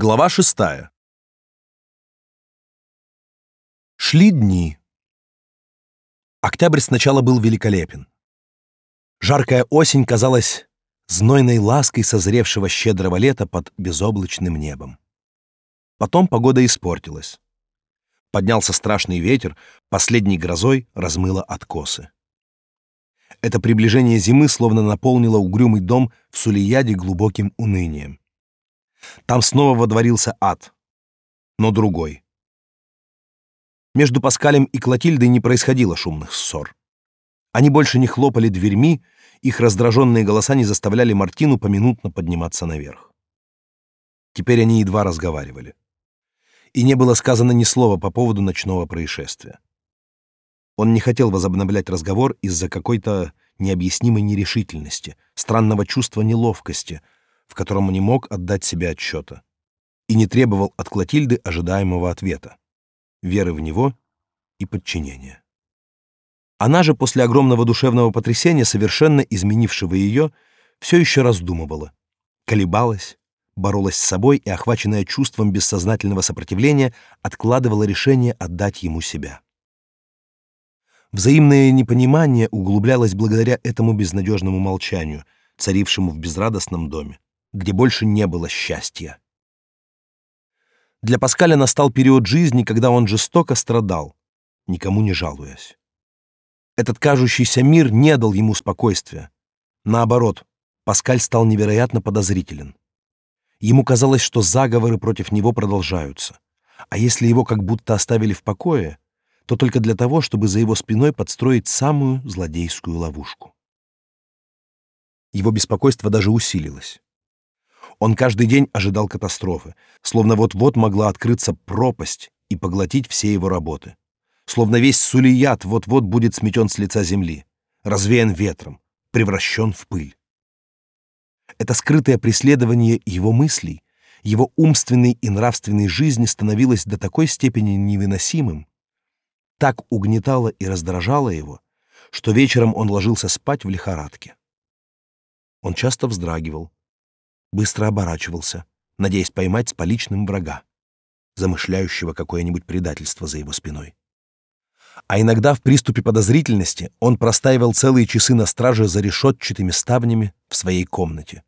Глава шестая. Шли дни. Октябрь сначала был великолепен. Жаркая осень казалась знойной лаской созревшего щедрого лета под безоблачным небом. Потом погода испортилась. Поднялся страшный ветер, последней грозой размыло откосы. Это приближение зимы словно наполнило угрюмый дом в Сулияде глубоким унынием. Там снова водворился ад, но другой. Между Паскалем и Клотильдой не происходило шумных ссор. Они больше не хлопали дверьми, их раздраженные голоса не заставляли Мартину поминутно подниматься наверх. Теперь они едва разговаривали. И не было сказано ни слова по поводу ночного происшествия. Он не хотел возобновлять разговор из-за какой-то необъяснимой нерешительности, странного чувства неловкости — в котором не мог отдать себе отчета, и не требовал от Клотильды ожидаемого ответа, веры в него и подчинения. Она же после огромного душевного потрясения, совершенно изменившего ее, все еще раздумывала, колебалась, боролась с собой и, охваченная чувством бессознательного сопротивления, откладывала решение отдать ему себя. Взаимное непонимание углублялось благодаря этому безнадежному молчанию, царившему в безрадостном доме где больше не было счастья. Для Паскаля настал период жизни, когда он жестоко страдал, никому не жалуясь. Этот кажущийся мир не дал ему спокойствия. Наоборот, Паскаль стал невероятно подозрителен. Ему казалось, что заговоры против него продолжаются. А если его как будто оставили в покое, то только для того, чтобы за его спиной подстроить самую злодейскую ловушку. Его беспокойство даже усилилось. Он каждый день ожидал катастрофы, словно вот-вот могла открыться пропасть и поглотить все его работы. Словно весь Сулият вот-вот будет сметен с лица земли, развеян ветром, превращен в пыль. Это скрытое преследование его мыслей, его умственной и нравственной жизни становилось до такой степени невыносимым, так угнетало и раздражало его, что вечером он ложился спать в лихорадке. Он часто вздрагивал, быстро оборачивался, надеясь поймать с поличным врага, замышляющего какое-нибудь предательство за его спиной. А иногда в приступе подозрительности он простаивал целые часы на страже за решетчатыми ставнями в своей комнате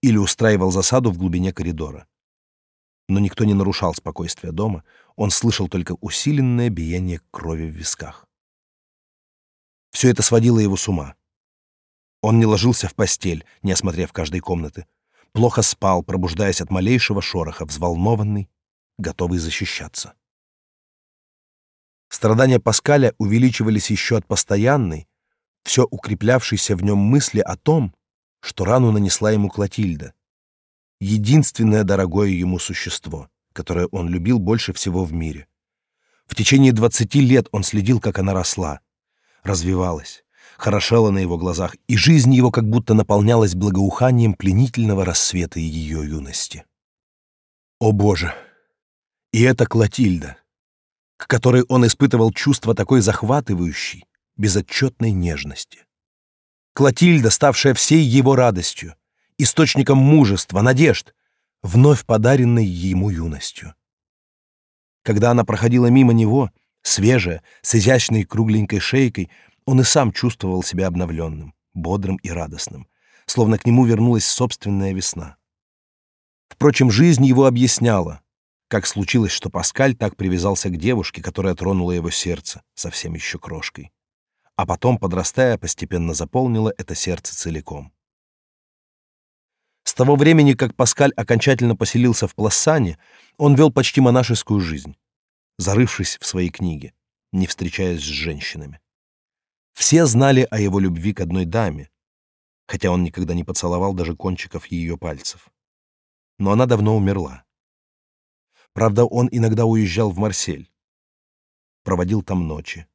или устраивал засаду в глубине коридора. Но никто не нарушал спокойствия дома, он слышал только усиленное биение крови в висках. Все это сводило его с ума. Он не ложился в постель, не осмотрев каждой комнаты, плохо спал, пробуждаясь от малейшего шороха, взволнованный, готовый защищаться. Страдания Паскаля увеличивались еще от постоянной, все укреплявшейся в нем мысли о том, что рану нанесла ему Клотильда, единственное дорогое ему существо, которое он любил больше всего в мире. В течение двадцати лет он следил, как она росла, развивалась, хорошела на его глазах, и жизнь его как будто наполнялась благоуханием пленительного рассвета ее юности. О боже! И это Клотильда, к которой он испытывал чувство такой захватывающей, безотчетной нежности. Клотильда, ставшая всей его радостью, источником мужества, надежд, вновь подаренной ему юностью. Когда она проходила мимо него, свежая, с изящной кругленькой шейкой, он и сам чувствовал себя обновленным, бодрым и радостным, словно к нему вернулась собственная весна. Впрочем, жизнь его объясняла, как случилось, что Паскаль так привязался к девушке, которая тронула его сердце, совсем еще крошкой, а потом, подрастая, постепенно заполнила это сердце целиком. С того времени, как Паскаль окончательно поселился в Плассане, он вел почти монашескую жизнь, зарывшись в свои книги, не встречаясь с женщинами. Все знали о его любви к одной даме, хотя он никогда не поцеловал даже кончиков ее пальцев. Но она давно умерла. Правда, он иногда уезжал в Марсель. Проводил там ночи.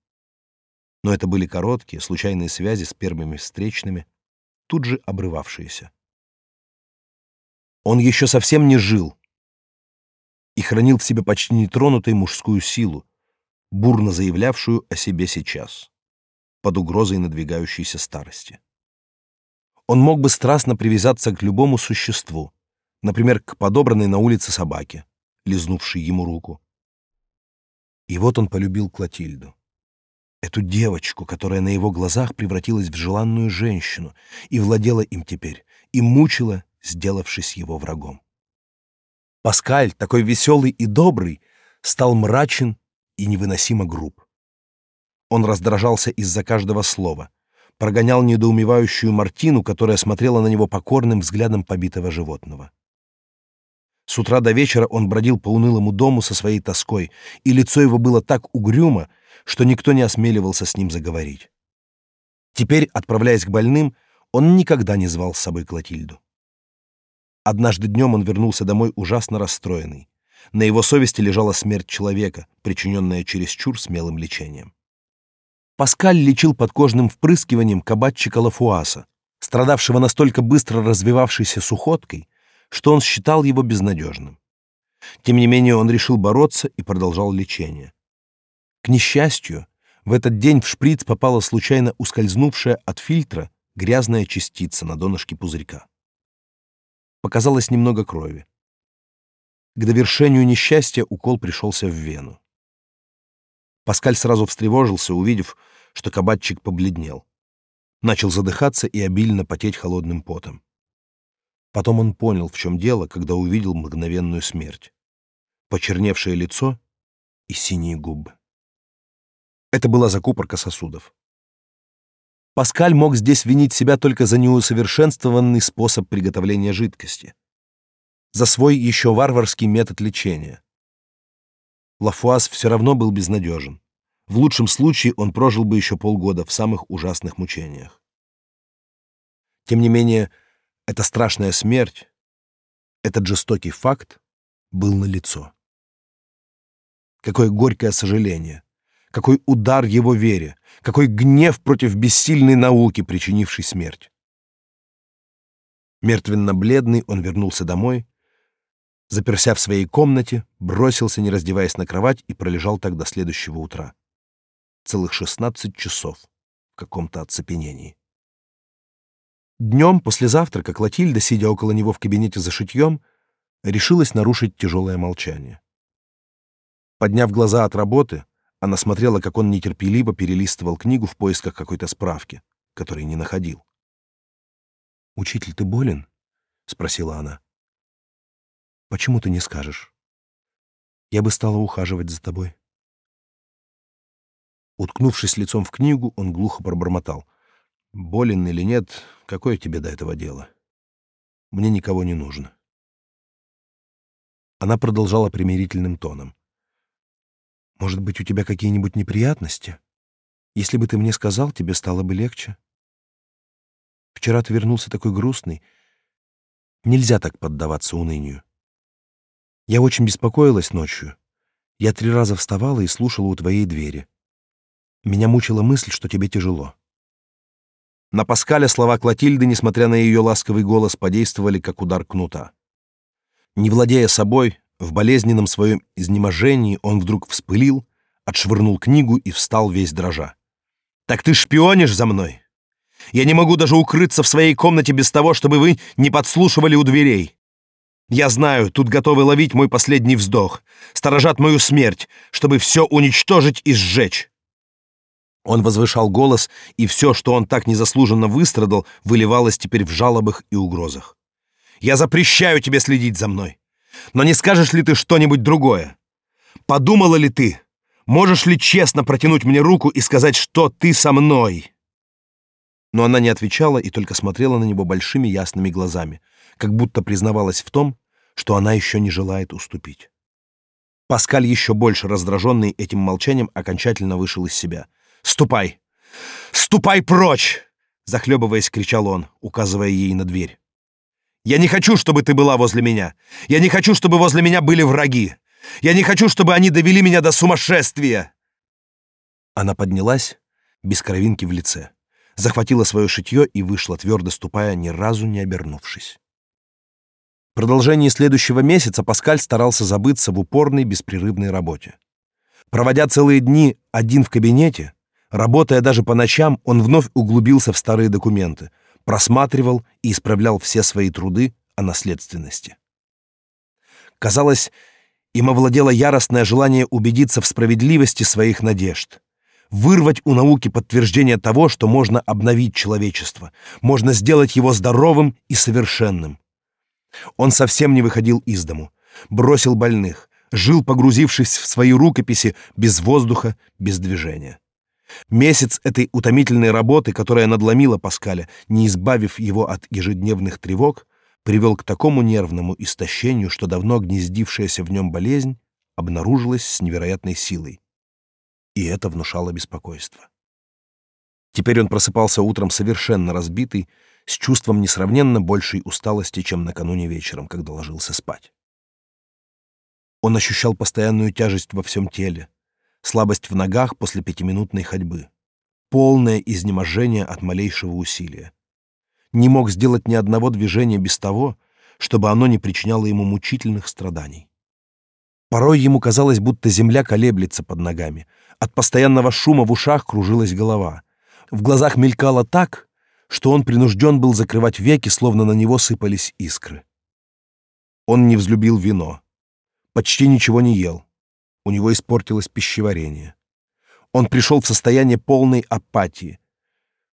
Но это были короткие, случайные связи с первыми встречными, тут же обрывавшиеся. Он еще совсем не жил и хранил в себе почти нетронутой мужскую силу, бурно заявлявшую о себе сейчас под угрозой надвигающейся старости. Он мог бы страстно привязаться к любому существу, например, к подобранной на улице собаке, лизнувшей ему руку. И вот он полюбил Клотильду. Эту девочку, которая на его глазах превратилась в желанную женщину и владела им теперь, и мучила, сделавшись его врагом. Паскаль, такой веселый и добрый, стал мрачен и невыносимо груб. Он раздражался из-за каждого слова, прогонял недоумевающую Мартину, которая смотрела на него покорным взглядом побитого животного. С утра до вечера он бродил по унылому дому со своей тоской, и лицо его было так угрюмо, что никто не осмеливался с ним заговорить. Теперь, отправляясь к больным, он никогда не звал с собой Клотильду. Однажды днем он вернулся домой ужасно расстроенный. На его совести лежала смерть человека, причиненная чересчур смелым лечением. Паскаль лечил подкожным впрыскиванием кабачика Лафуаса, страдавшего настолько быстро развивавшейся сухоткой, что он считал его безнадежным. Тем не менее он решил бороться и продолжал лечение. К несчастью, в этот день в шприц попала случайно ускользнувшая от фильтра грязная частица на донышке пузырька. Показалось немного крови. К довершению несчастья укол пришелся в вену. Паскаль сразу встревожился, увидев, что кабачик побледнел. Начал задыхаться и обильно потеть холодным потом. Потом он понял, в чем дело, когда увидел мгновенную смерть. Почерневшее лицо и синие губы. Это была закупорка сосудов. Паскаль мог здесь винить себя только за неусовершенствованный способ приготовления жидкости, за свой еще варварский метод лечения. Лафуаз все равно был безнадежен. В лучшем случае он прожил бы еще полгода в самых ужасных мучениях. Тем не менее, эта страшная смерть, этот жестокий факт был налицо. Какое горькое сожаление, какой удар его вере, какой гнев против бессильной науки, причинившей смерть. Мертвенно-бледный он вернулся домой, заперся в своей комнате, бросился, не раздеваясь на кровать, и пролежал так до следующего утра. Целых шестнадцать часов в каком-то оцепенении. Днем после завтрака Клотильда, сидя около него в кабинете за шитьем, решилась нарушить тяжелое молчание. Подняв глаза от работы, она смотрела, как он нетерпеливо перелистывал книгу в поисках какой-то справки, которой не находил. «Учитель, ты болен?» — спросила она. «Почему ты не скажешь? Я бы стала ухаживать за тобой». Уткнувшись лицом в книгу, он глухо пробормотал. «Болен или нет, какое тебе до этого дело? Мне никого не нужно». Она продолжала примирительным тоном. Может быть, у тебя какие-нибудь неприятности? Если бы ты мне сказал, тебе стало бы легче. Вчера ты вернулся такой грустный. Нельзя так поддаваться унынию. Я очень беспокоилась ночью. Я три раза вставала и слушала у твоей двери. Меня мучила мысль, что тебе тяжело. На Паскаля слова Клотильды, несмотря на ее ласковый голос, подействовали как удар кнута. Не владея собой, в болезненном своем изнеможении он вдруг вспылил, отшвырнул книгу и встал весь дрожа. «Так ты шпионишь за мной? Я не могу даже укрыться в своей комнате без того, чтобы вы не подслушивали у дверей. Я знаю, тут готовы ловить мой последний вздох, сторожат мою смерть, чтобы все уничтожить и сжечь». Он возвышал голос, и все, что он так незаслуженно выстрадал, выливалось теперь в жалобах и угрозах. «Я запрещаю тебе следить за мной. Но не скажешь ли ты что-нибудь другое? Подумала ли ты? Можешь ли честно протянуть мне руку и сказать, что ты со мной?» Но она не отвечала и только смотрела на него большими ясными глазами, как будто признавалась в том, что она еще не желает уступить. Паскаль, еще больше раздраженный этим молчанием, окончательно вышел из себя. «Ступай! Ступай прочь!» Захлебываясь, кричал он, указывая ей на дверь. Я не хочу, чтобы ты была возле меня. Я не хочу, чтобы возле меня были враги. Я не хочу, чтобы они довели меня до сумасшествия. Она поднялась, без кровинки в лице, захватила свое шитье и вышла, твердо ступая, ни разу не обернувшись. Продолжении следующего месяца Паскаль старался забыться в упорной беспрерывной работе. Проводя целые дни один в кабинете, работая даже по ночам, он вновь углубился в старые документы, просматривал и исправлял все свои труды о наследственности. Казалось, им овладело яростное желание убедиться в справедливости своих надежд, вырвать у науки подтверждение того, что можно обновить человечество, можно сделать его здоровым и совершенным. Он совсем не выходил из дому, бросил больных, жил, погрузившись в свои рукописи без воздуха, без движения. Месяц этой утомительной работы, которая надломила Паскаля, не избавив его от ежедневных тревог, привел к такому нервному истощению, что давно гнездившаяся в нем болезнь обнаружилась с невероятной силой. И это внушало беспокойство. Теперь он просыпался утром совершенно разбитый, с чувством несравненно большей усталости, чем накануне вечером, когда ложился спать. Он ощущал постоянную тяжесть во всем теле, слабость в ногах после пятиминутной ходьбы, полное изнеможение от малейшего усилия. Не мог сделать ни одного движения без того, чтобы оно не причиняло ему мучительных страданий. Порой ему казалось, будто земля колеблется под ногами. От постоянного шума в ушах кружилась голова. В глазах мелькало так, что он принужден был закрывать веки, словно на него сыпались искры. Он не взлюбил вино, почти ничего не ел. У него испортилось пищеварение. Он пришел в состояние полной апатии,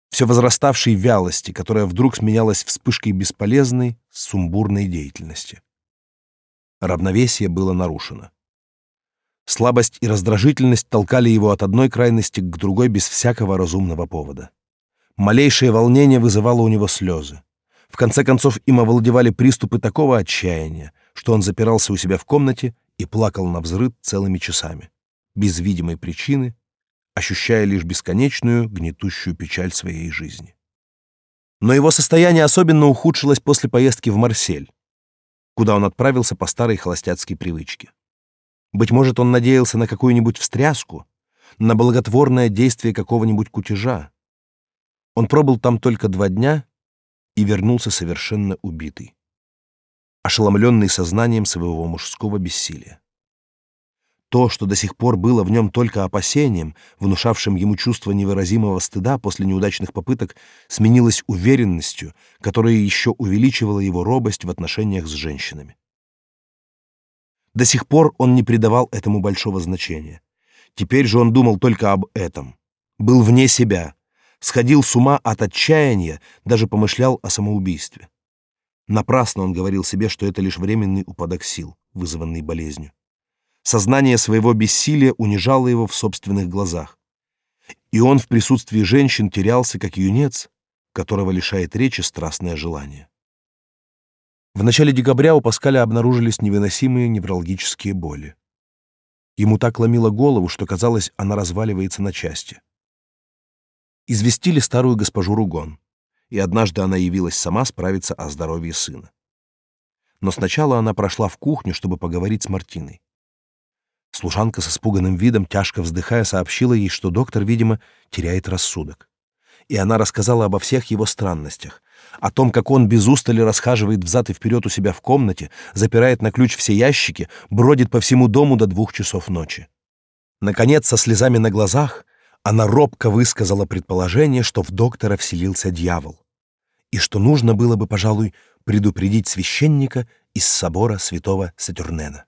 все возраставшей вялости, которая вдруг сменялась вспышкой бесполезной, сумбурной деятельности. Равновесие было нарушено. Слабость и раздражительность толкали его от одной крайности к другой без всякого разумного повода. Малейшее волнение вызывало у него слезы. В конце концов, им овладевали приступы такого отчаяния, что он запирался у себя в комнате и плакал на взрыв целыми часами, без видимой причины, ощущая лишь бесконечную, гнетущую печаль своей жизни. Но его состояние особенно ухудшилось после поездки в Марсель, куда он отправился по старой холостяцкой привычке. Быть может, он надеялся на какую-нибудь встряску, на благотворное действие какого-нибудь кутежа, он пробыл там только два дня и вернулся совершенно убитый, ошеломленный сознанием своего мужского бессилия. То, что до сих пор было в нем только опасением, внушавшим ему чувство невыразимого стыда после неудачных попыток, сменилось уверенностью, которая еще увеличивала его робость в отношениях с женщинами. До сих пор он не придавал этому большого значения. Теперь же он думал только об этом. Был вне себя, сходил с ума от отчаяния, даже помышлял о самоубийстве. Напрасно он говорил себе, что это лишь временный упадок сил, вызванный болезнью. Сознание своего бессилия унижало его в собственных глазах. И он в присутствии женщин терялся, как юнец, которого лишает речи страстное желание. В начале декабря у Паскаля обнаружились невыносимые неврологические боли. Ему так ломило голову, что казалось, она разваливается на части известили старую госпожу Ругон, и однажды она явилась сама справиться о здоровье сына. Но сначала она прошла в кухню, чтобы поговорить с Мартиной. Служанка с испуганным видом, тяжко вздыхая, сообщила ей, что доктор, видимо, теряет рассудок. И она рассказала обо всех его странностях, о том, как он без устали расхаживает взад и вперед у себя в комнате, запирает на ключ все ящики, бродит по всему дому до двух часов ночи. Наконец, со слезами на глазах, она робко высказала предположение, что в доктора вселился дьявол, и что нужно было бы, пожалуй, предупредить священника из собора святого Сатурнена.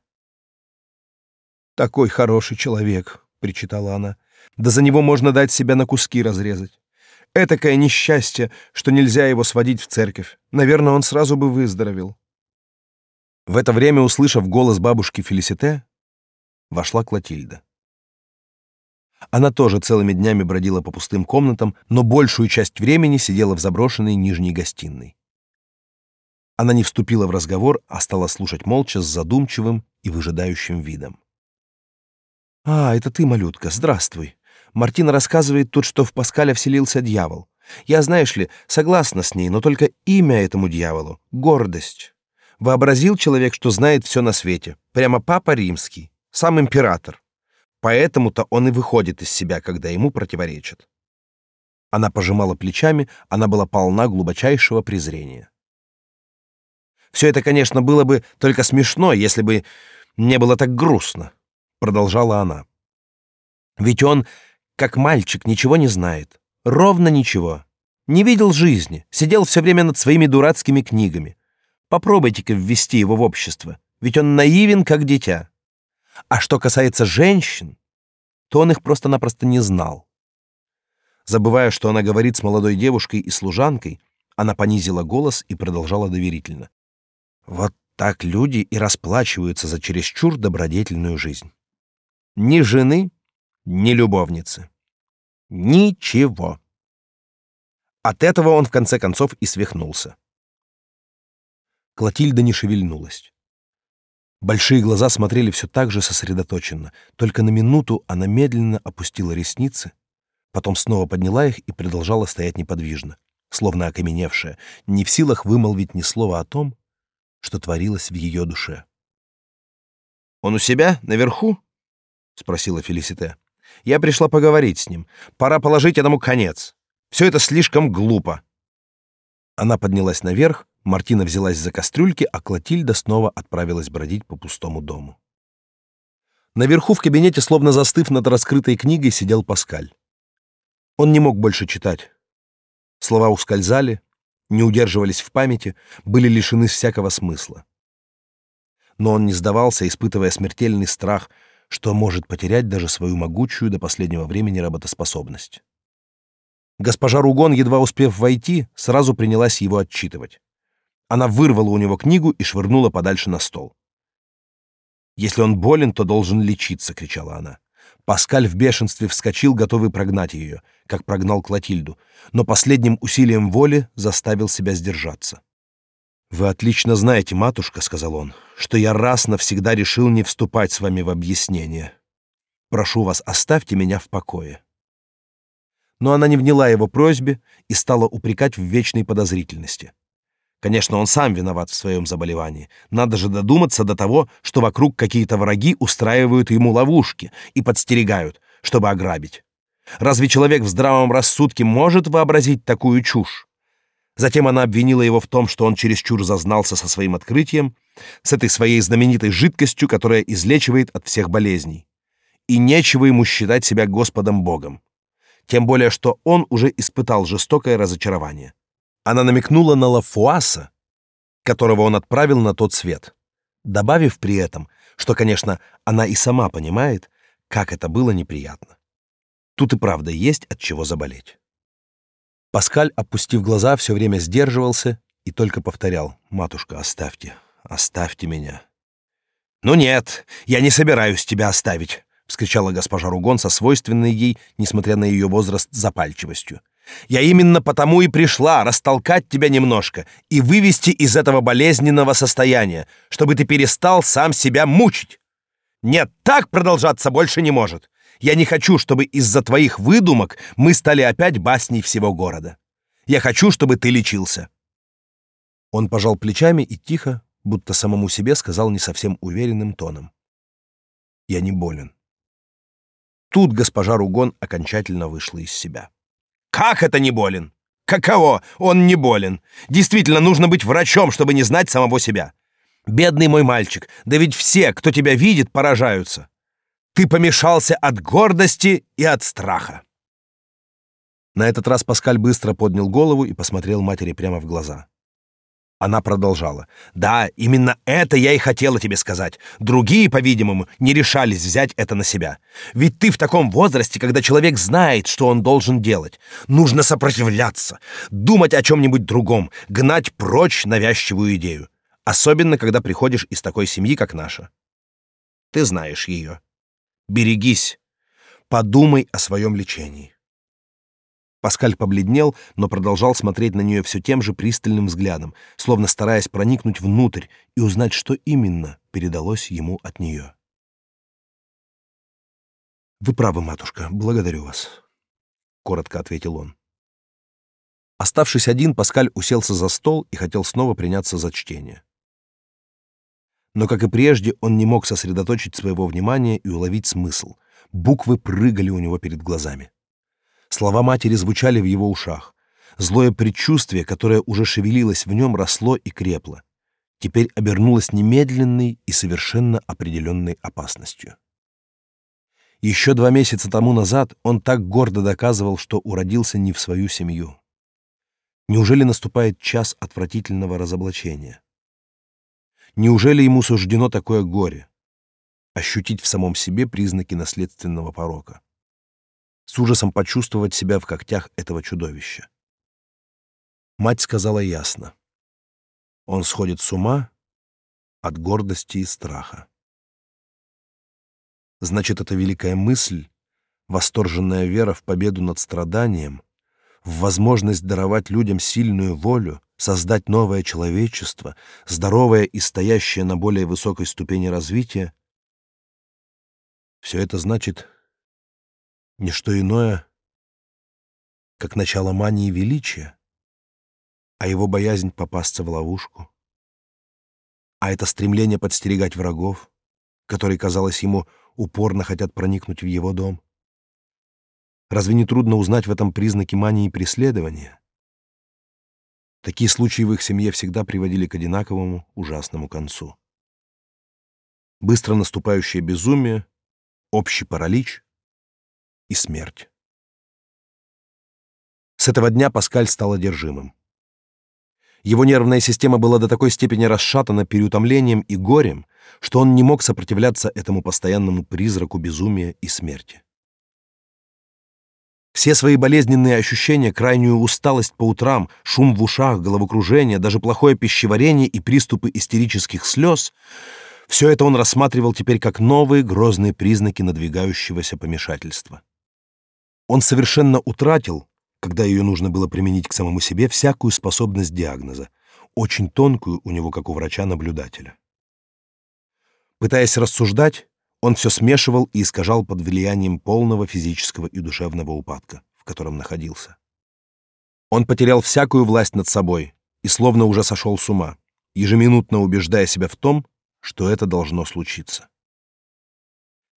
«Такой хороший человек», — причитала она, — «да за него можно дать себя на куски разрезать. Этакое несчастье, что нельзя его сводить в церковь. Наверное, он сразу бы выздоровел». В это время, услышав голос бабушки Фелисите, вошла Клотильда. Она тоже целыми днями бродила по пустым комнатам, но большую часть времени сидела в заброшенной нижней гостиной. Она не вступила в разговор, а стала слушать молча с задумчивым и выжидающим видом. «А, это ты, малютка, здравствуй. Мартина рассказывает тут, что в Паскаля вселился дьявол. Я, знаешь ли, согласна с ней, но только имя этому дьяволу — гордость. Вообразил человек, что знает все на свете. Прямо папа римский, сам император. Поэтому-то он и выходит из себя, когда ему противоречат. Она пожимала плечами, она была полна глубочайшего презрения. Все это, конечно, было бы только смешно, если бы не было так грустно, продолжала она. Ведь он, как мальчик, ничего не знает, ровно ничего. Не видел жизни, сидел все время над своими дурацкими книгами. Попробуйте-ка ввести его в общество. ведь он наивен, как дитя. А что касается женщин, то он их просто-напросто не знал. Забывая, что она говорит с молодой девушкой и служанкой, она понизила голос и продолжала доверительно. Вот так люди и расплачиваются за чересчур добродетельную жизнь. Ни жены, ни любовницы. Ничего. От этого он в конце концов и свихнулся. Клотильда не шевельнулась. Большие глаза смотрели все так же сосредоточенно. Только на минуту она медленно опустила ресницы, потом снова подняла их и продолжала стоять неподвижно, словно окаменевшая, не в силах вымолвить ни слова о том, что творилось в ее душе. «Он у себя, наверху?» — спросила Фелисите. «Я пришла поговорить с ним. Пора положить этому конец. Все это слишком глупо». Она поднялась наверх, Мартина взялась за кастрюльки, а Клотильда снова отправилась бродить по пустому дому. Наверху в кабинете, словно застыв над раскрытой книгой, сидел Паскаль. Он не мог больше читать. Слова ускользали, не удерживались в памяти, были лишены всякого смысла. Но он не сдавался, испытывая смертельный страх, что может потерять даже свою могучую до последнего времени работоспособность. Госпожа Ругон, едва успев войти, сразу принялась его отчитывать. Она вырвала у него книгу и швырнула подальше на стол. «Если он болен, то должен лечиться», — кричала она. Паскаль в бешенстве вскочил, готовый прогнать ее, как прогнал Клотильду, но последним усилием воли заставил себя сдержаться. «Вы отлично знаете, матушка», — сказал он, — «что я раз навсегда решил не вступать с вами в объяснение. Прошу вас, оставьте меня в покое». Но она не вняла его просьбе и стала упрекать в вечной подозрительности. Конечно, он сам виноват в своем заболевании. Надо же додуматься до того, что вокруг какие-то враги устраивают ему ловушки и подстерегают, чтобы ограбить. Разве человек в здравом рассудке может вообразить такую чушь? Затем она обвинила его в том, что он чересчур зазнался со своим открытием, с этой своей знаменитой жидкостью, которая излечивает от всех болезней. И нечего ему считать себя Господом Богом. Тем более, что он уже испытал жестокое разочарование. Она намекнула на Лафуаса, которого он отправил на тот свет, добавив при этом, что, конечно, она и сама понимает, как это было неприятно. Тут и правда есть от чего заболеть. Паскаль, опустив глаза, все время сдерживался и только повторял «Матушка, оставьте, оставьте меня». «Ну нет, я не собираюсь тебя оставить», — вскричала госпожа Ругон со свойственной ей, несмотря на ее возраст, запальчивостью. Я именно потому и пришла растолкать тебя немножко и вывести из этого болезненного состояния, чтобы ты перестал сам себя мучить. Нет, так продолжаться больше не может. Я не хочу, чтобы из-за твоих выдумок мы стали опять басней всего города. Я хочу, чтобы ты лечился. Он пожал плечами и тихо, будто самому себе сказал не совсем уверенным тоном: "Я не болен". Тут госпожа Ругон окончательно вышла из себя. Как это не болен? Каково? Он не болен. Действительно, нужно быть врачом, чтобы не знать самого себя. Бедный мой мальчик, да ведь все, кто тебя видит, поражаются. Ты помешался от гордости и от страха. На этот раз Паскаль быстро поднял голову и посмотрел матери прямо в глаза. Она продолжала. «Да, именно это я и хотела тебе сказать. Другие, по-видимому, не решались взять это на себя. Ведь ты в таком возрасте, когда человек знает, что он должен делать. Нужно сопротивляться, думать о чем-нибудь другом, гнать прочь навязчивую идею. Особенно, когда приходишь из такой семьи, как наша. Ты знаешь ее. Берегись. Подумай о своем лечении. Паскаль побледнел, но продолжал смотреть на нее все тем же пристальным взглядом, словно стараясь проникнуть внутрь и узнать, что именно передалось ему от нее. «Вы правы, матушка, благодарю вас», — коротко ответил он. Оставшись один, Паскаль уселся за стол и хотел снова приняться за чтение. Но, как и прежде, он не мог сосредоточить своего внимания и уловить смысл. Буквы прыгали у него перед глазами. Слова матери звучали в его ушах. Злое предчувствие, которое уже шевелилось в нем, росло и крепло. Теперь обернулось немедленной и совершенно определенной опасностью. Еще два месяца тому назад он так гордо доказывал, что уродился не в свою семью. Неужели наступает час отвратительного разоблачения? Неужели ему суждено такое горе? Ощутить в самом себе признаки наследственного порока. С ужасом почувствовать себя в когтях этого чудовища. Мать сказала ясно. Он сходит с ума от гордости и страха. Значит, это великая мысль, восторженная вера в победу над страданием, в возможность даровать людям сильную волю, создать новое человечество, здоровое и стоящее на более высокой ступени развития, все это значит не что иное, как начало мании величия, а его боязнь попасться в ловушку, а это стремление подстерегать врагов, которые, казалось ему, упорно хотят проникнуть в его дом. Разве не трудно узнать в этом признаки мании преследования? Такие случаи в их семье всегда приводили к одинаковому ужасному концу. Быстро наступающее безумие, общий паралич и смерть. С этого дня Паскаль стал одержимым. Его нервная система была до такой степени расшатана переутомлением и горем, что он не мог сопротивляться этому постоянному призраку безумия и смерти. Все свои болезненные ощущения, крайнюю усталость по утрам, шум в ушах, головокружение, даже плохое пищеварение и приступы истерических слез — все это он рассматривал теперь как новые грозные признаки надвигающегося помешательства. Он совершенно утратил, когда ее нужно было применить к самому себе, всякую способность диагноза, очень тонкую у него, как у врача-наблюдателя. Пытаясь рассуждать, он все смешивал и искажал под влиянием полного физического и душевного упадка, в котором находился. Он потерял всякую власть над собой и словно уже сошел с ума, ежеминутно убеждая себя в том, что это должно случиться.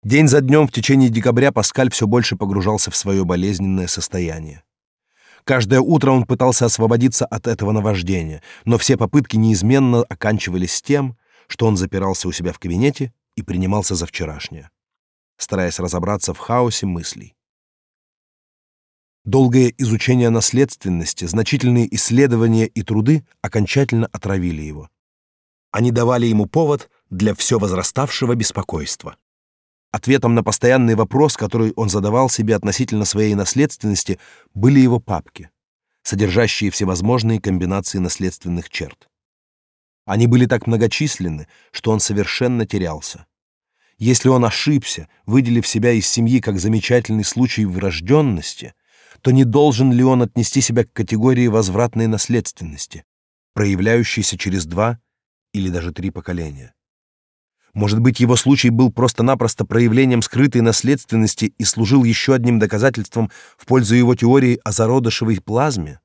День за днем в течение декабря Паскаль все больше погружался в свое болезненное состояние. Каждое утро он пытался освободиться от этого наваждения, но все попытки неизменно оканчивались тем, что он запирался у себя в кабинете и принимался за вчерашнее, стараясь разобраться в хаосе мыслей. Долгое изучение наследственности, значительные исследования и труды окончательно отравили его. Они давали ему повод для все возраставшего беспокойства. Ответом на постоянный вопрос, который он задавал себе относительно своей наследственности, были его папки, содержащие всевозможные комбинации наследственных черт. Они были так многочисленны, что он совершенно терялся. Если он ошибся, выделив себя из семьи как замечательный случай врожденности, то не должен ли он отнести себя к категории возвратной наследственности, проявляющейся через два или даже три поколения? Может быть, его случай был просто-напросто проявлением скрытой наследственности и служил еще одним доказательством в пользу его теории о зародышевой плазме?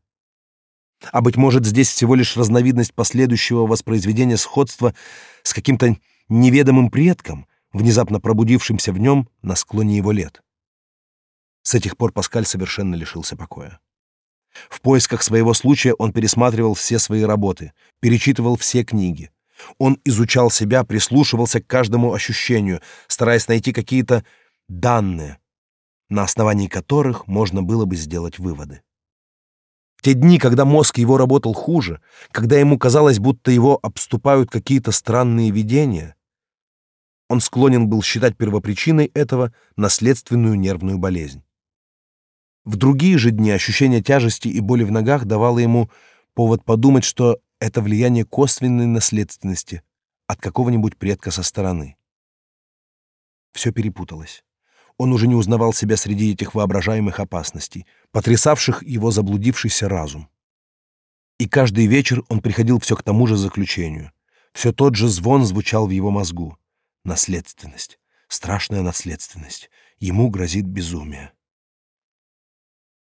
А быть может, здесь всего лишь разновидность последующего воспроизведения сходства с каким-то неведомым предком, внезапно пробудившимся в нем на склоне его лет. С этих пор Паскаль совершенно лишился покоя. В поисках своего случая он пересматривал все свои работы, перечитывал все книги. Он изучал себя, прислушивался к каждому ощущению, стараясь найти какие-то данные, на основании которых можно было бы сделать выводы те дни, когда мозг его работал хуже, когда ему казалось, будто его обступают какие-то странные видения, он склонен был считать первопричиной этого наследственную нервную болезнь. В другие же дни ощущение тяжести и боли в ногах давало ему повод подумать, что это влияние косвенной наследственности от какого-нибудь предка со стороны. Все перепуталось. Он уже не узнавал себя среди этих воображаемых опасностей, потрясавших его заблудившийся разум. И каждый вечер он приходил все к тому же заключению. Все тот же звон звучал в его мозгу. Наследственность. Страшная наследственность. Ему грозит безумие.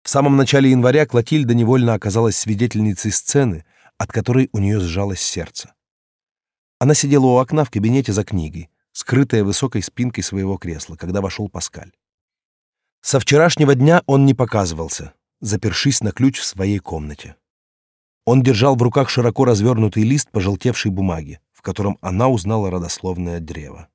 В самом начале января Клотильда невольно оказалась свидетельницей сцены, от которой у нее сжалось сердце. Она сидела у окна в кабинете за книгой, скрытая высокой спинкой своего кресла, когда вошел Паскаль. Со вчерашнего дня он не показывался, запершись на ключ в своей комнате. Он держал в руках широко развернутый лист пожелтевшей бумаги, в котором она узнала родословное древо.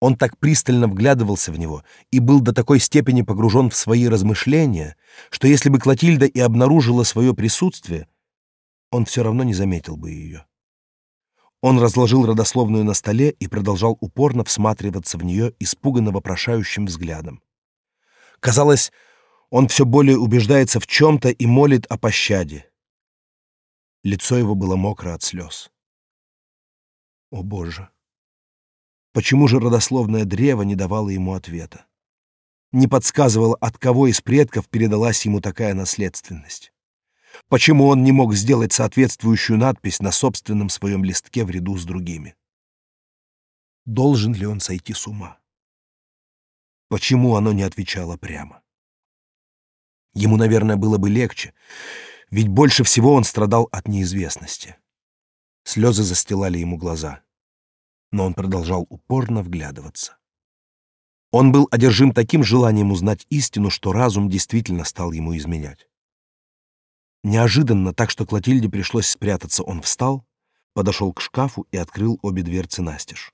Он так пристально вглядывался в него и был до такой степени погружен в свои размышления, что если бы Клотильда и обнаружила свое присутствие, он все равно не заметил бы ее. Он разложил родословную на столе и продолжал упорно всматриваться в нее испуганно вопрошающим взглядом. Казалось, он все более убеждается в чем-то и молит о пощаде. Лицо его было мокро от слез. О, Боже! Почему же родословное древо не давало ему ответа? Не подсказывало, от кого из предков передалась ему такая наследственность? Почему он не мог сделать соответствующую надпись на собственном своем листке в ряду с другими? Должен ли он сойти с ума? Почему оно не отвечало прямо? Ему, наверное, было бы легче, ведь больше всего он страдал от неизвестности. Слезы застилали ему глаза, но он продолжал упорно вглядываться. Он был одержим таким желанием узнать истину, что разум действительно стал ему изменять. Неожиданно, так что Клотильде пришлось спрятаться, он встал, подошел к шкафу и открыл обе дверцы настежь.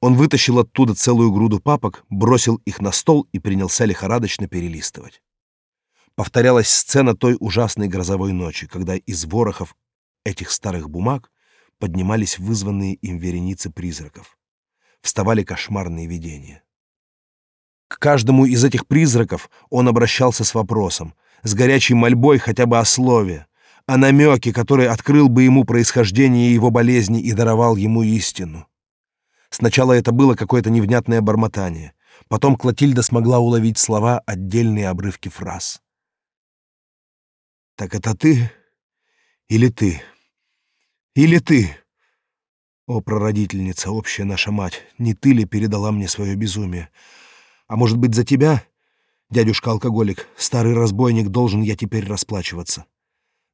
Он вытащил оттуда целую груду папок, бросил их на стол и принялся лихорадочно перелистывать. Повторялась сцена той ужасной грозовой ночи, когда из ворохов этих старых бумаг поднимались вызванные им вереницы призраков. Вставали кошмарные видения. К каждому из этих призраков он обращался с вопросом, с горячей мольбой хотя бы о слове, о намеке, который открыл бы ему происхождение его болезни и даровал ему истину. Сначала это было какое-то невнятное бормотание. Потом Клотильда смогла уловить слова, отдельные обрывки фраз. «Так это ты? Или ты? Или ты? О, прародительница, общая наша мать, не ты ли передала мне свое безумие? А может быть, за тебя, дядюшка-алкоголик, старый разбойник, должен я теперь расплачиваться?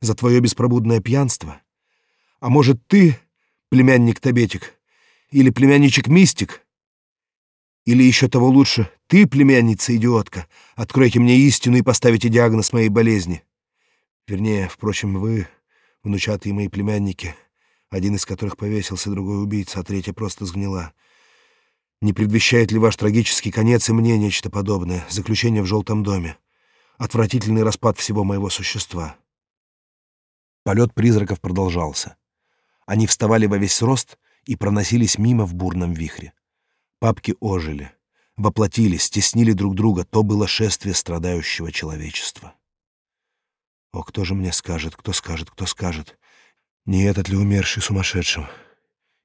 За твое беспробудное пьянство? А может, ты, племянник-табетик, или племянничек-мистик? Или еще того лучше, ты, племянница-идиотка, откройте мне истину и поставите диагноз моей болезни. Вернее, впрочем, вы, внучатые мои племянники, один из которых повесился, другой убийца, а третья просто сгнила — не предвещает ли ваш трагический конец и мне нечто подобное, заключение в желтом доме? Отвратительный распад всего моего существа. Полет призраков продолжался. Они вставали во весь рост и проносились мимо в бурном вихре. Папки ожили, воплотились, стеснили друг друга. То было шествие страдающего человечества. О, кто же мне скажет, кто скажет, кто скажет? Не этот ли умерший сумасшедшим?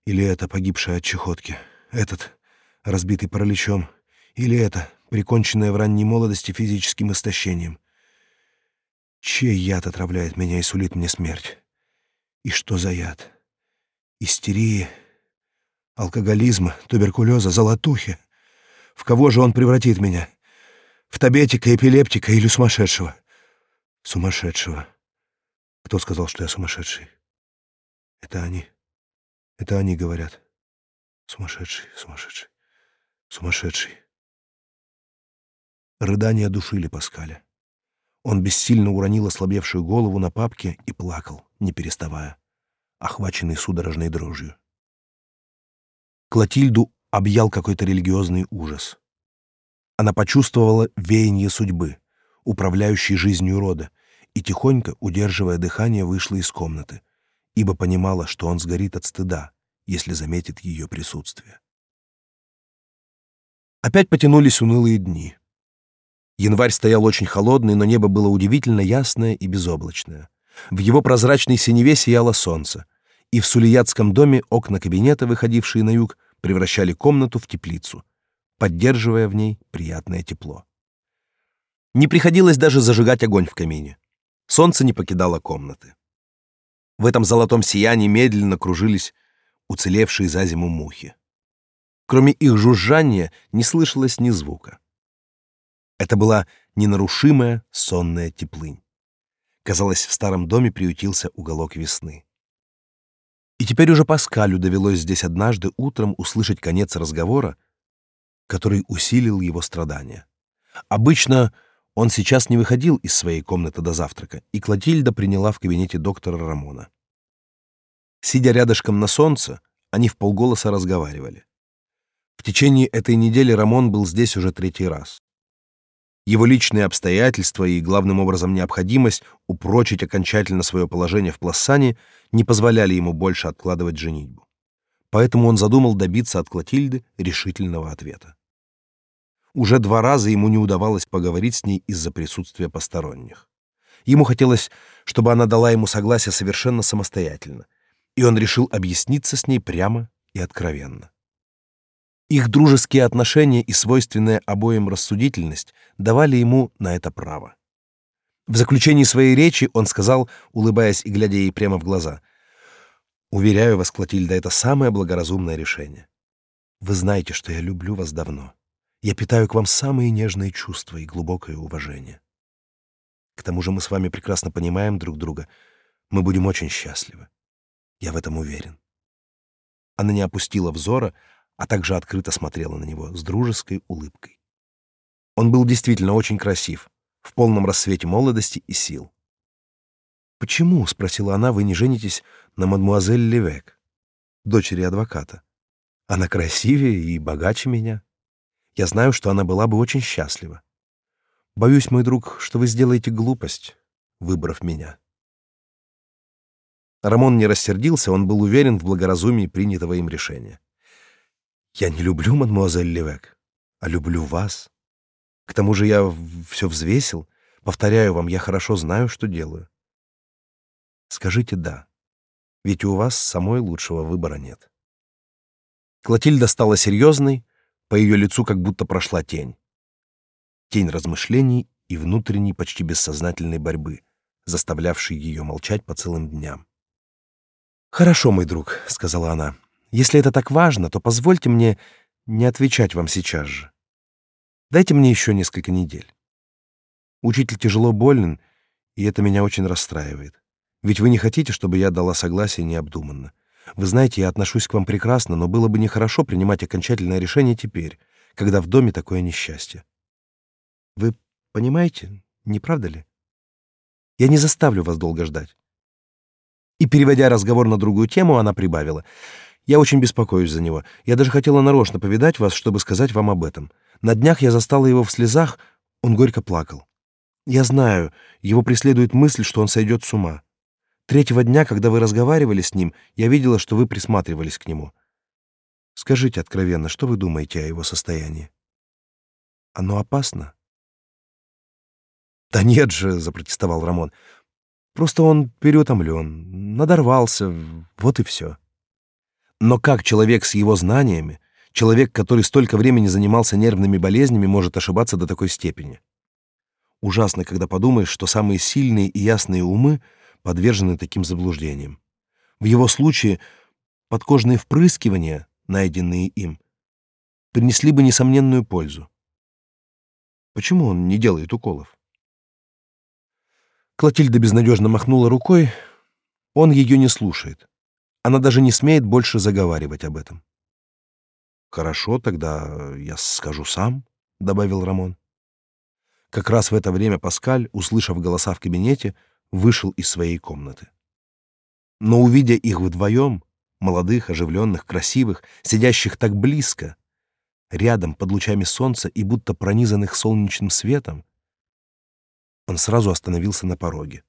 Или это погибшая от чехотки? Этот разбитый параличом, или это, приконченное в ранней молодости физическим истощением. Чей яд отравляет меня и сулит мне смерть? И что за яд? Истерии, алкоголизма, туберкулеза, золотухи? В кого же он превратит меня? В табетика, эпилептика или сумасшедшего? Сумасшедшего. Кто сказал, что я сумасшедший? Это они. Это они говорят. Сумасшедший, сумасшедший. Сумасшедший. Рыдания душили Паскаля. Он бессильно уронил ослабевшую голову на папке и плакал, не переставая, охваченный судорожной дрожью. Клотильду объял какой-то религиозный ужас. Она почувствовала веяние судьбы, управляющей жизнью рода, и тихонько, удерживая дыхание, вышла из комнаты, ибо понимала, что он сгорит от стыда, если заметит ее присутствие. Опять потянулись унылые дни. Январь стоял очень холодный, но небо было удивительно ясное и безоблачное. В его прозрачной синеве сияло солнце, и в Сулиятском доме окна кабинета, выходившие на юг, превращали комнату в теплицу, поддерживая в ней приятное тепло. Не приходилось даже зажигать огонь в камине. Солнце не покидало комнаты. В этом золотом сиянии медленно кружились уцелевшие за зиму мухи. Кроме их жужжания не слышалось ни звука. Это была ненарушимая сонная теплынь. Казалось, в старом доме приютился уголок весны. И теперь уже Паскалю довелось здесь однажды утром услышать конец разговора, который усилил его страдания. Обычно он сейчас не выходил из своей комнаты до завтрака, и Клотильда приняла в кабинете доктора Рамона. Сидя рядышком на солнце, они в полголоса разговаривали. В течение этой недели Рамон был здесь уже третий раз. Его личные обстоятельства и, главным образом, необходимость упрочить окончательно свое положение в Плассане не позволяли ему больше откладывать женитьбу. поэтому он задумал добиться от Клотильды решительного ответа. Уже два раза ему не удавалось поговорить с ней из-за присутствия посторонних. Ему хотелось, чтобы она дала ему согласие совершенно самостоятельно, и он решил объясниться с ней прямо и откровенно. Их дружеские отношения и свойственная обоим рассудительность давали ему на это право. В заключении своей речи он сказал, улыбаясь и глядя ей прямо в глаза, «Уверяю вас, Клотильда, это самое благоразумное решение. Вы знаете, что я люблю вас давно. Я питаю к вам самые нежные чувства и глубокое уважение. К тому же мы с вами прекрасно понимаем друг друга. Мы будем очень счастливы. Я в этом уверен». Она не опустила взора, а также открыто смотрела на него с дружеской улыбкой. Он был действительно очень красив, в полном рассвете молодости и сил. «Почему, — спросила она, — вы не женитесь на мадмуазель Левек, дочери адвоката? Она красивее и богаче меня. Я знаю, что она была бы очень счастлива. Боюсь, мой друг, что вы сделаете глупость, выбрав меня». Рамон не рассердился, он был уверен в благоразумии принятого им решения. «Я не люблю мадмуазель Левек, а люблю вас. К тому же я все взвесил. Повторяю вам, я хорошо знаю, что делаю. Скажите «да», ведь у вас самой лучшего выбора нет». Клотильда стала серьезной, по ее лицу как будто прошла тень. Тень размышлений и внутренней, почти бессознательной борьбы, заставлявшей ее молчать по целым дням. «Хорошо, мой друг», — сказала она. «Если это так важно, то позвольте мне не отвечать вам сейчас же. Дайте мне еще несколько недель. Учитель тяжело болен, и это меня очень расстраивает. Ведь вы не хотите, чтобы я дала согласие необдуманно. Вы знаете, я отношусь к вам прекрасно, но было бы нехорошо принимать окончательное решение теперь, когда в доме такое несчастье. Вы понимаете, не правда ли? Я не заставлю вас долго ждать. И, переводя разговор на другую тему, она прибавила. «Я очень беспокоюсь за него. Я даже хотела нарочно повидать вас, чтобы сказать вам об этом. На днях я застала его в слезах, он горько плакал. Я знаю, его преследует мысль, что он сойдет с ума. Третьего дня, когда вы разговаривали с ним, я видела, что вы присматривались к нему. Скажите откровенно, что вы думаете о его состоянии? Оно опасно? Да нет же, запротестовал Рамон. Просто он переутомлен, надорвался, вот и все. Но как человек с его знаниями Человек, который столько времени занимался нервными болезнями, может ошибаться до такой степени. Ужасно, когда подумаешь, что самые сильные и ясные умы подвержены таким заблуждениям. В его случае подкожные впрыскивания, найденные им, принесли бы несомненную пользу. Почему он не делает уколов? Клотильда безнадежно махнула рукой. Он ее не слушает. Она даже не смеет больше заговаривать об этом. Хорошо, тогда я скажу сам, добавил Рамон. Как раз в это время Паскаль, услышав голоса в кабинете, вышел из своей комнаты. Но увидя их вдвоем, молодых, оживленных, красивых, сидящих так близко, рядом под лучами солнца и будто пронизанных солнечным светом, он сразу остановился на пороге.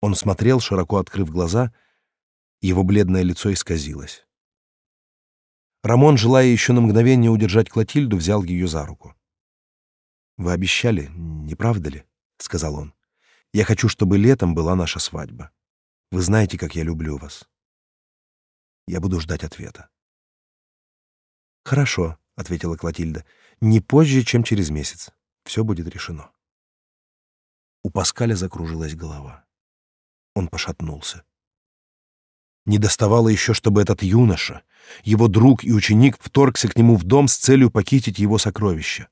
Он смотрел, широко открыв глаза, его бледное лицо исказилось. Рамон, желая еще на мгновение удержать Клотильду, взял ее за руку. «Вы обещали, не правда ли?» — сказал он. «Я хочу, чтобы летом была наша свадьба. Вы знаете, как я люблю вас. Я буду ждать ответа». «Хорошо», — ответила Клотильда. «Не позже, чем через месяц. Все будет решено». У Паскаля закружилась голова. Он пошатнулся. Не доставало еще, чтобы этот юноша, его друг и ученик, вторгся к нему в дом с целью похитить его сокровища.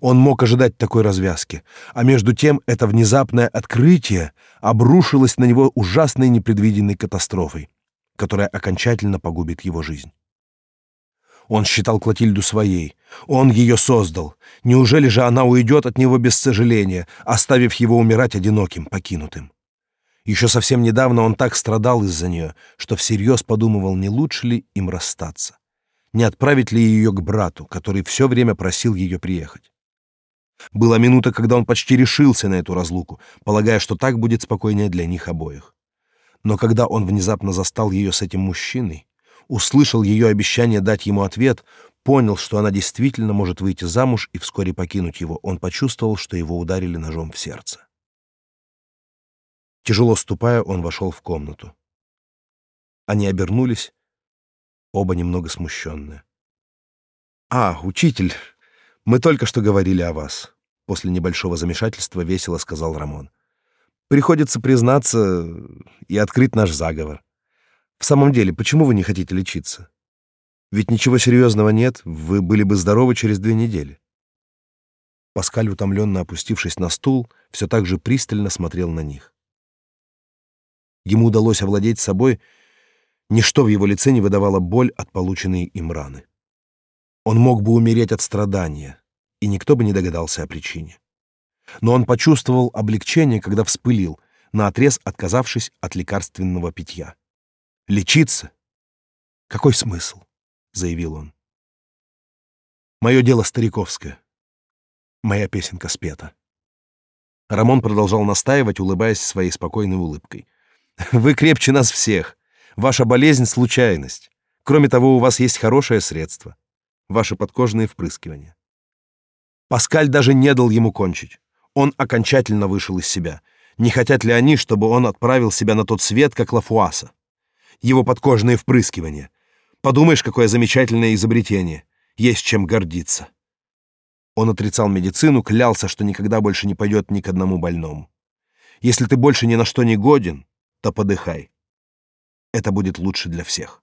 Он мог ожидать такой развязки, а между тем это внезапное открытие обрушилось на него ужасной непредвиденной катастрофой, которая окончательно погубит его жизнь. Он считал Клотильду своей, он ее создал. Неужели же она уйдет от него без сожаления, оставив его умирать одиноким, покинутым? Еще совсем недавно он так страдал из-за нее, что всерьез подумывал, не лучше ли им расстаться. Не отправить ли ее к брату, который все время просил ее приехать. Была минута, когда он почти решился на эту разлуку, полагая, что так будет спокойнее для них обоих. Но когда он внезапно застал ее с этим мужчиной, услышал ее обещание дать ему ответ, понял, что она действительно может выйти замуж и вскоре покинуть его, он почувствовал, что его ударили ножом в сердце. Тяжело ступая, он вошел в комнату. Они обернулись, оба немного смущенные. «А, учитель, мы только что говорили о вас», — после небольшого замешательства весело сказал Рамон. «Приходится признаться и открыть наш заговор. В самом деле, почему вы не хотите лечиться? Ведь ничего серьезного нет, вы были бы здоровы через две недели». Паскаль, утомленно опустившись на стул, все так же пристально смотрел на них. Ему удалось овладеть собой, ничто в его лице не выдавало боль от полученной им раны. Он мог бы умереть от страдания, и никто бы не догадался о причине. Но он почувствовал облегчение, когда вспылил, наотрез отказавшись от лекарственного питья. «Лечиться? Какой смысл?» — заявил он. «Мое дело стариковское. Моя песенка спета». Рамон продолжал настаивать, улыбаясь своей спокойной улыбкой. «Вы крепче нас всех. Ваша болезнь — случайность. Кроме того, у вас есть хорошее средство ваши подкожные впрыскивания. Паскаль даже не дал ему кончить. Он окончательно вышел из себя. Не хотят ли они, чтобы он отправил себя на тот свет, как Лафуаса? Его подкожные впрыскивания. Подумаешь, какое замечательное изобретение. Есть чем гордиться. Он отрицал медицину, клялся, что никогда больше не пойдет ни к одному больному. Если ты больше ни на что не годен, то подыхай. Это будет лучше для всех.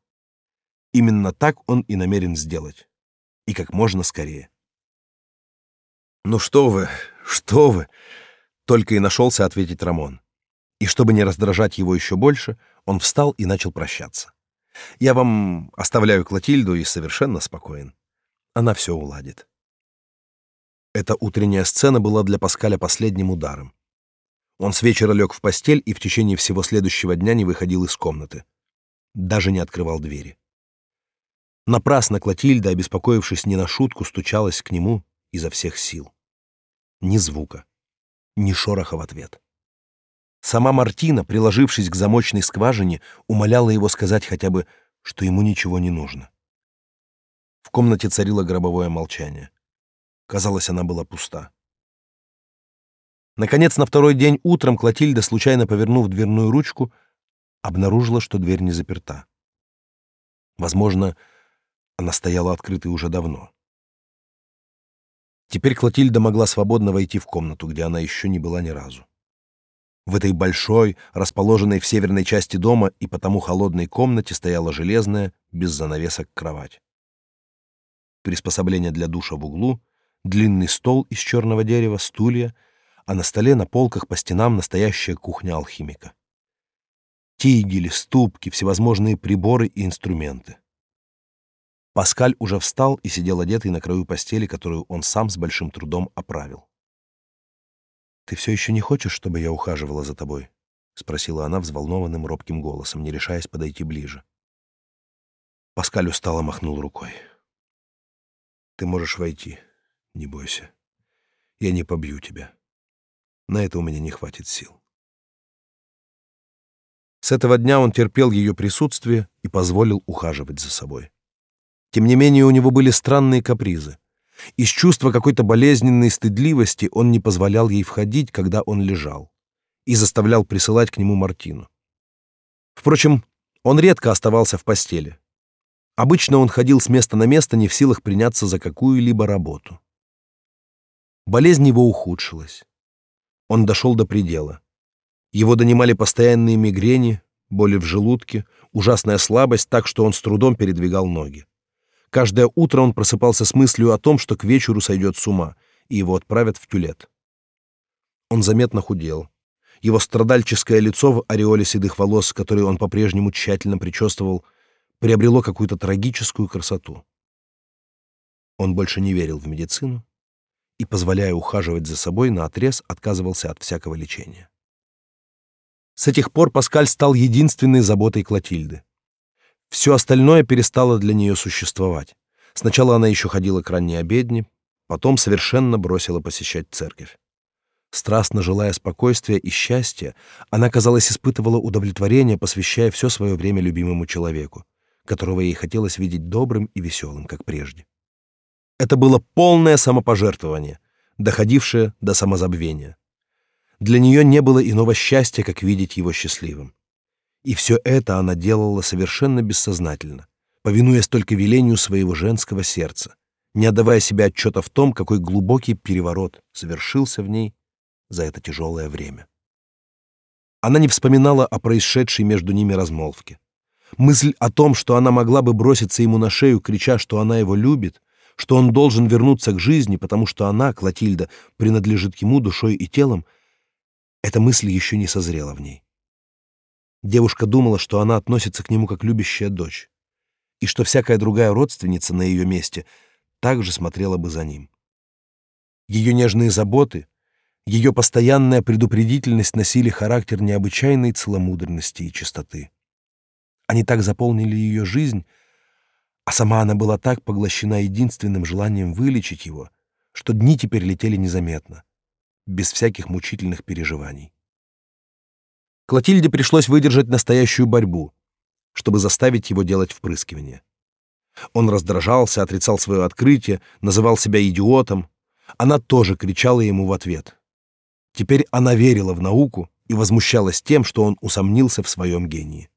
Именно так он и намерен сделать и как можно скорее. «Ну что вы, что вы!» — только и нашелся ответить Рамон. И чтобы не раздражать его еще больше, он встал и начал прощаться. «Я вам оставляю Клотильду и совершенно спокоен. Она все уладит». Эта утренняя сцена была для Паскаля последним ударом. Он с вечера лег в постель и в течение всего следующего дня не выходил из комнаты. Даже не открывал двери. Напрасно Клотильда, обеспокоившись не на шутку, стучалась к нему изо всех сил. Ни звука, ни шороха в ответ. Сама Мартина, приложившись к замочной скважине, умоляла его сказать хотя бы, что ему ничего не нужно. В комнате царило гробовое молчание. Казалось, она была пуста. Наконец, на второй день утром Клотильда, случайно повернув дверную ручку, обнаружила, что дверь не заперта. Возможно, она стояла открытой уже давно. Теперь Клотильда могла свободно войти в комнату, где она еще не была ни разу. В этой большой, расположенной в северной части дома и потому холодной комнате стояла железная, без занавесок кровать. Приспособление для душа в углу, длинный стол из черного дерева, стулья, а на столе на полках по стенам настоящая кухня алхимика. Тигели, ступки, всевозможные приборы и инструменты. Паскаль уже встал и сидел одетый на краю постели, которую он сам с большим трудом оправил. «Ты все еще не хочешь, чтобы я ухаживала за тобой?» — спросила она взволнованным робким голосом, не решаясь подойти ближе. Паскаль устало махнул рукой. «Ты можешь войти, не бойся. Я не побью тебя. На это у меня не хватит сил». С этого дня он терпел ее присутствие и позволил ухаживать за собой. Тем не менее, у него были странные капризы. Из чувства какой-то болезненной стыдливости он не позволял ей входить, когда он лежал, и заставлял присылать к нему Мартину. Впрочем, он редко оставался в постели. Обычно он ходил с места на место, не в силах приняться за какую-либо работу. Болезнь его ухудшилась. Он дошел до предела. Его донимали постоянные мигрени, боли в желудке, ужасная слабость, так что он с трудом передвигал ноги. Каждое утро он просыпался с мыслью о том, что к вечеру сойдет с ума, и его отправят в тюлет. Он заметно худел. Его страдальческое лицо в ореоле седых волос, которые он по-прежнему тщательно причесывал, приобрело какую-то трагическую красоту. Он больше не верил в медицину и, позволяя ухаживать за собой, наотрез отказывался от всякого лечения. С этих пор Паскаль стал единственной заботой Клотильды. Все остальное перестало для нее существовать. Сначала она еще ходила к ранней обедне, потом совершенно бросила посещать церковь. Страстно желая спокойствия и счастья, она, казалось, испытывала удовлетворение, посвящая все свое время любимому человеку, которого ей хотелось видеть добрым и веселым, как прежде. Это было полное самопожертвование, доходившее до самозабвения. Для нее не было иного счастья, как видеть его счастливым. И все это она делала совершенно бессознательно, повинуясь только велению своего женского сердца, не отдавая себе отчета в том, какой глубокий переворот совершился в ней за это тяжелое время. Она не вспоминала о происшедшей между ними размолвке. Мысль о том, что она могла бы броситься ему на шею, крича, что она его любит, что он должен вернуться к жизни, потому что она, Клотильда, принадлежит ему душой и телом, эта мысль еще не созрела в ней. Девушка думала, что она относится к нему как любящая дочь, и что всякая другая родственница на ее месте также смотрела бы за ним. Ее нежные заботы, ее постоянная предупредительность носили характер необычайной целомудренности и чистоты. Они так заполнили ее жизнь, а сама она была так поглощена единственным желанием вылечить его, что дни теперь летели незаметно, без всяких мучительных переживаний. Клотильде пришлось выдержать настоящую борьбу, чтобы заставить его делать впрыскивание. Он раздражался, отрицал свое открытие, называл себя идиотом. Она тоже кричала ему в ответ. Теперь она верила в науку и возмущалась тем, что он усомнился в своем гении.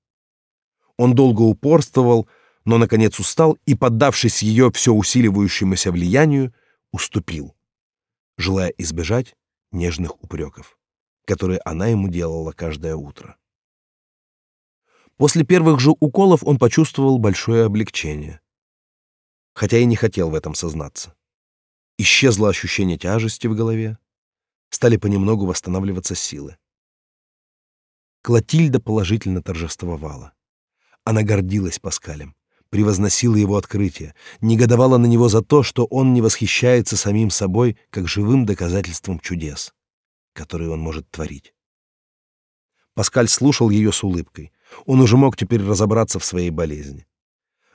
Он долго упорствовал, но, наконец, устал и, поддавшись ее все усиливающемуся влиянию, уступил, желая избежать нежных упреков, которые она ему делала каждое утро. После первых же уколов он почувствовал большое облегчение, хотя и не хотел в этом сознаться. Исчезло ощущение тяжести в голове, стали понемногу восстанавливаться силы. Клотильда положительно торжествовала. Она гордилась Паскалем, превозносила его открытие, негодовала на него за то, что он не восхищается самим собой как живым доказательством чудес, которые он может творить. Паскаль слушал ее с улыбкой. Он уже мог теперь разобраться в своей болезни.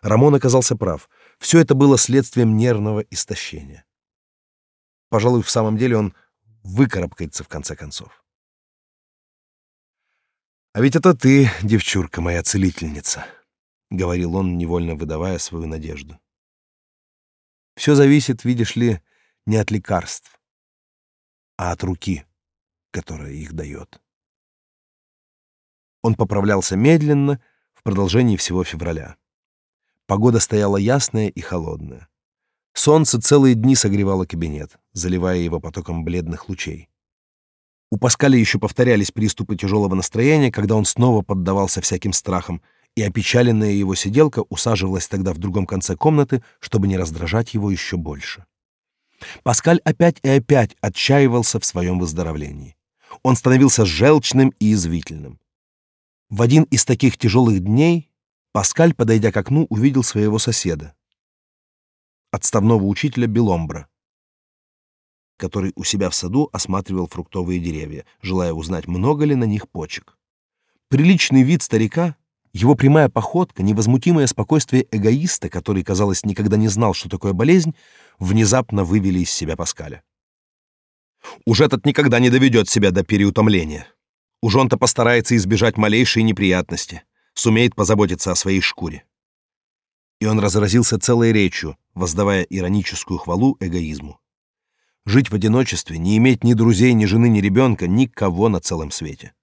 Рамон оказался прав. Все это было следствием нервного истощения. Пожалуй, в самом деле он выкарабкается в конце концов. «А ведь это ты, девчурка моя целительница», — говорил он, невольно выдавая свою надежду. «Все зависит, видишь ли, не от лекарств, а от руки, которая их дает». Он поправлялся медленно в продолжении всего февраля. Погода стояла ясная и холодная. Солнце целые дни согревало кабинет, заливая его потоком бледных лучей. У Паскаля еще повторялись приступы тяжелого настроения, когда он снова поддавался всяким страхам, и опечаленная его сиделка усаживалась тогда в другом конце комнаты, чтобы не раздражать его еще больше. Паскаль опять и опять отчаивался в своем выздоровлении. Он становился желчным и извительным. В один из таких тяжелых дней Паскаль, подойдя к окну, увидел своего соседа, отставного учителя Беломбра, который у себя в саду осматривал фруктовые деревья, желая узнать, много ли на них почек. Приличный вид старика, его прямая походка, невозмутимое спокойствие эгоиста, который, казалось, никогда не знал, что такое болезнь, внезапно вывели из себя Паскаля. Уж этот никогда не доведет себя до переутомления. Уж он-то постарается избежать малейшей неприятности, сумеет позаботиться о своей шкуре и он разразился целой речью, воздавая ироническую хвалу эгоизму. Жить в одиночестве, не иметь ни друзей, ни жены, ни ребенка, никого на целом свете.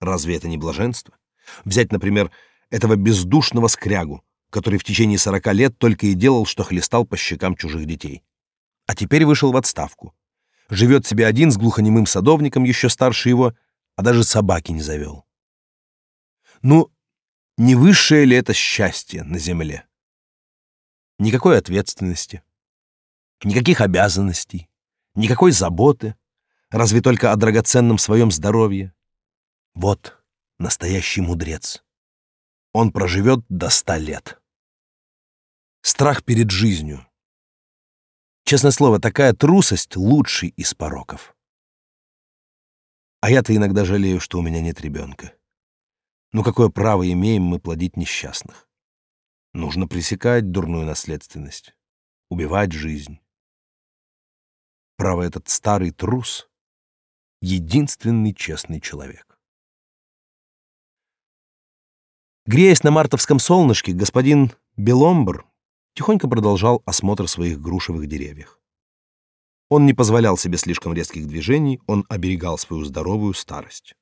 Разве это не блаженство? Взять, например, этого бездушного скрягу, который в течение сорока лет только и делал, что хлестал по щекам чужих детей. А теперь вышел в отставку. Живет себе один с глухонемым садовником, еще старше его, а даже собаки не завел. Ну, не высшее ли это счастье на земле? Никакой ответственности, никаких обязанностей, никакой заботы, разве только о драгоценном своем здоровье. Вот настоящий мудрец. Он проживет до ста лет. Страх перед жизнью. Честное слово, такая трусость — лучший из пороков. А я-то иногда жалею, что у меня нет ребенка. Ну какое право имеем мы плодить несчастных? Нужно пресекать дурную наследственность, убивать жизнь. Право этот старый трус — единственный честный человек. Греясь на мартовском солнышке, господин Беломбр тихонько продолжал осмотр своих грушевых деревьев. Он не позволял себе слишком резких движений, он оберегал свою здоровую старость.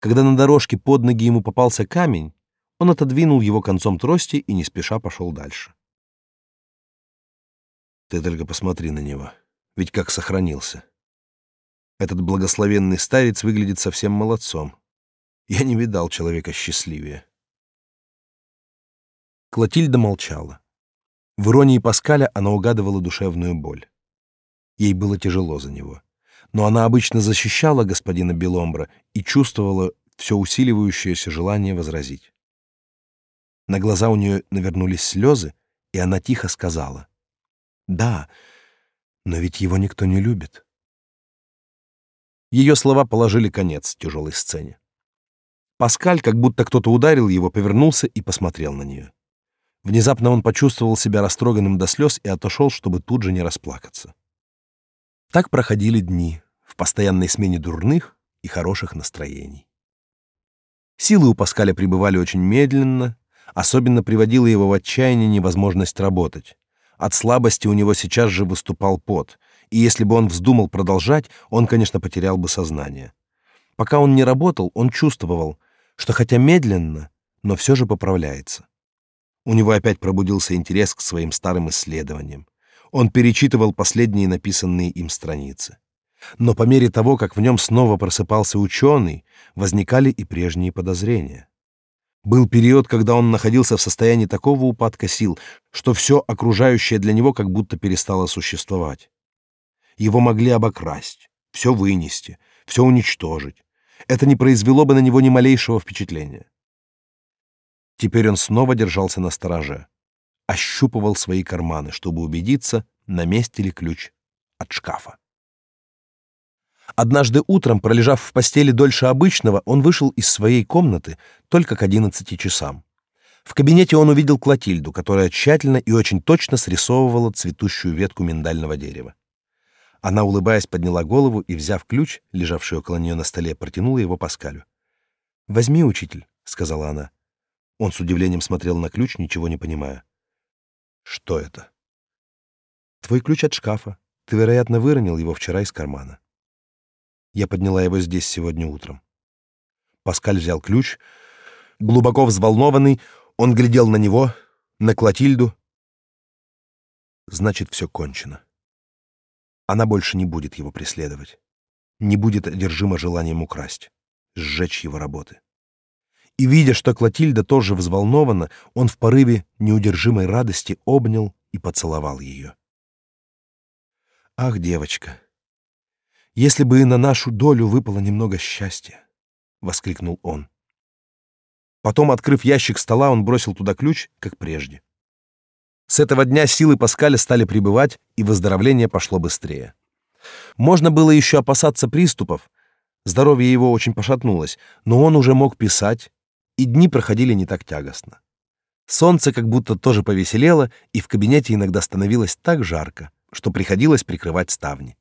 Когда на дорожке под ноги ему попался камень, он отодвинул его концом трости и не спеша пошел дальше. Ты только посмотри на него, ведь как сохранился. Этот благословенный старец выглядит совсем молодцом. Я не видал человека счастливее. Клотильда молчала. В иронии Паскаля она угадывала душевную боль. Ей было тяжело за него. Но она обычно защищала господина Беломбра и чувствовала все усиливающееся желание возразить. На глаза у нее навернулись слезы, и она тихо сказала. «Да, но ведь его никто не любит». Ее слова положили конец тяжелой сцене. Паскаль, как будто кто-то ударил его, повернулся и посмотрел на нее. Внезапно он почувствовал себя растроганным до слез и отошел, чтобы тут же не расплакаться. Так проходили дни в постоянной смене дурных и хороших настроений. Силы у Паскаля пребывали очень медленно, особенно приводила его в отчаяние невозможность работать. От слабости у него сейчас же выступал пот, и если бы он вздумал продолжать, он, конечно, потерял бы сознание. Пока он не работал, он чувствовал, что хотя медленно, но все же поправляется. У него опять пробудился интерес к своим старым исследованиям. Он перечитывал последние написанные им страницы. Но по мере того, как в нем снова просыпался ученый, возникали и прежние подозрения. Был период, когда он находился в состоянии такого упадка сил, что все окружающее для него как будто перестало существовать. Его могли обокрасть, все вынести, все уничтожить. Это не произвело бы на него ни малейшего впечатления. Теперь он снова держался на стороже, ощупывал свои карманы, чтобы убедиться, на месте ли ключ от шкафа. Однажды утром, пролежав в постели дольше обычного, он вышел из своей комнаты только к одиннадцати часам. В кабинете он увидел Клотильду, которая тщательно и очень точно срисовывала цветущую ветку миндального дерева. Она, улыбаясь, подняла голову и, взяв ключ, лежавший около нее на столе, протянула его Паскалю. «Возьми, учитель», — сказала она. Он с удивлением смотрел на ключ, ничего не понимая. Что это? Твой ключ от шкафа. Ты, вероятно, выронил его вчера из кармана. Я подняла его здесь сегодня утром. Паскаль взял ключ. Глубоко взволнованный, он глядел на него, на Клотильду. Значит, все кончено. Она больше не будет его преследовать. Не будет одержима желанием украсть, сжечь его работы. И, видя, что Клотильда тоже взволнована, он в порыве неудержимой радости обнял и поцеловал ее. «Ах, девочка, если бы и на нашу долю выпало немного счастья!» — воскликнул он. Потом, открыв ящик стола, он бросил туда ключ, как прежде. С этого дня силы Паскаля стали прибывать, и выздоровление пошло быстрее. Можно было еще опасаться приступов, здоровье его очень пошатнулось, но он уже мог писать, и дни проходили не так тягостно. Солнце как будто тоже повеселело, и в кабинете иногда становилось так жарко, что приходилось прикрывать ставни.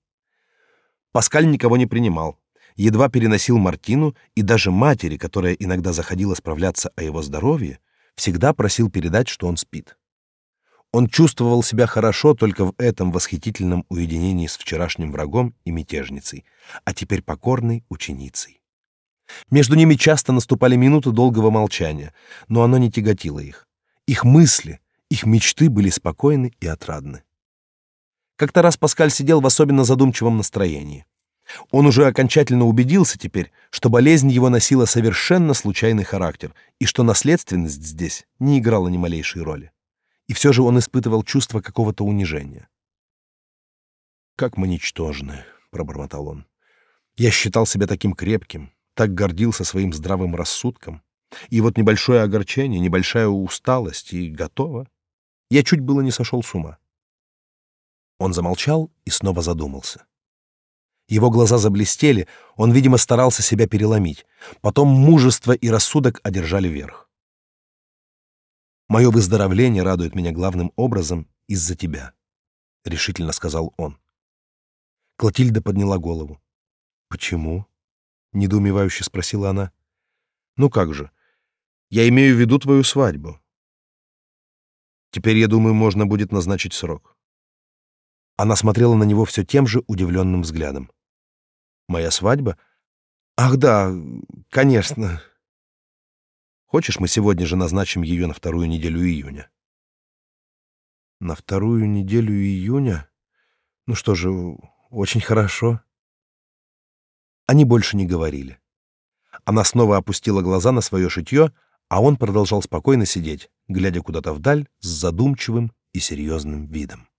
Паскаль никого не принимал, едва переносил Мартину, и даже матери, которая иногда заходила справляться о его здоровье, всегда просил передать, что он спит. Он чувствовал себя хорошо только в этом восхитительном уединении с вчерашним врагом и мятежницей, а теперь покорной ученицей. Между ними часто наступали минуты долгого молчания, но оно не тяготило их. Их мысли, их мечты были спокойны и отрадны. Как-то раз Паскаль сидел в особенно задумчивом настроении. Он уже окончательно убедился теперь, что болезнь его носила совершенно случайный характер и что наследственность здесь не играла ни малейшей роли. И все же он испытывал чувство какого-то унижения. «Как мы ничтожны», — пробормотал он. «Я считал себя таким крепким, так гордился своим здравым рассудком. И вот небольшое огорчение, небольшая усталость, и готово. Я чуть было не сошел с ума. Он замолчал и снова задумался. Его глаза заблестели, он, видимо, старался себя переломить. Потом мужество и рассудок одержали верх. «Мое выздоровление радует меня главным образом из-за тебя», — решительно сказал он. Клотильда подняла голову. «Почему?» — недоумевающе спросила она. «Ну как же? Я имею в виду твою свадьбу. Теперь, я думаю, можно будет назначить срок. Она смотрела на него все тем же удивленным взглядом. Моя свадьба? Ах да, конечно. Хочешь, мы сегодня же назначим ее на вторую неделю июня? На вторую неделю июня? Ну что же, очень хорошо. Они больше не говорили. Она снова опустила глаза на свое шитье, а он продолжал спокойно сидеть, глядя куда-то вдаль с задумчивым и серьезным видом.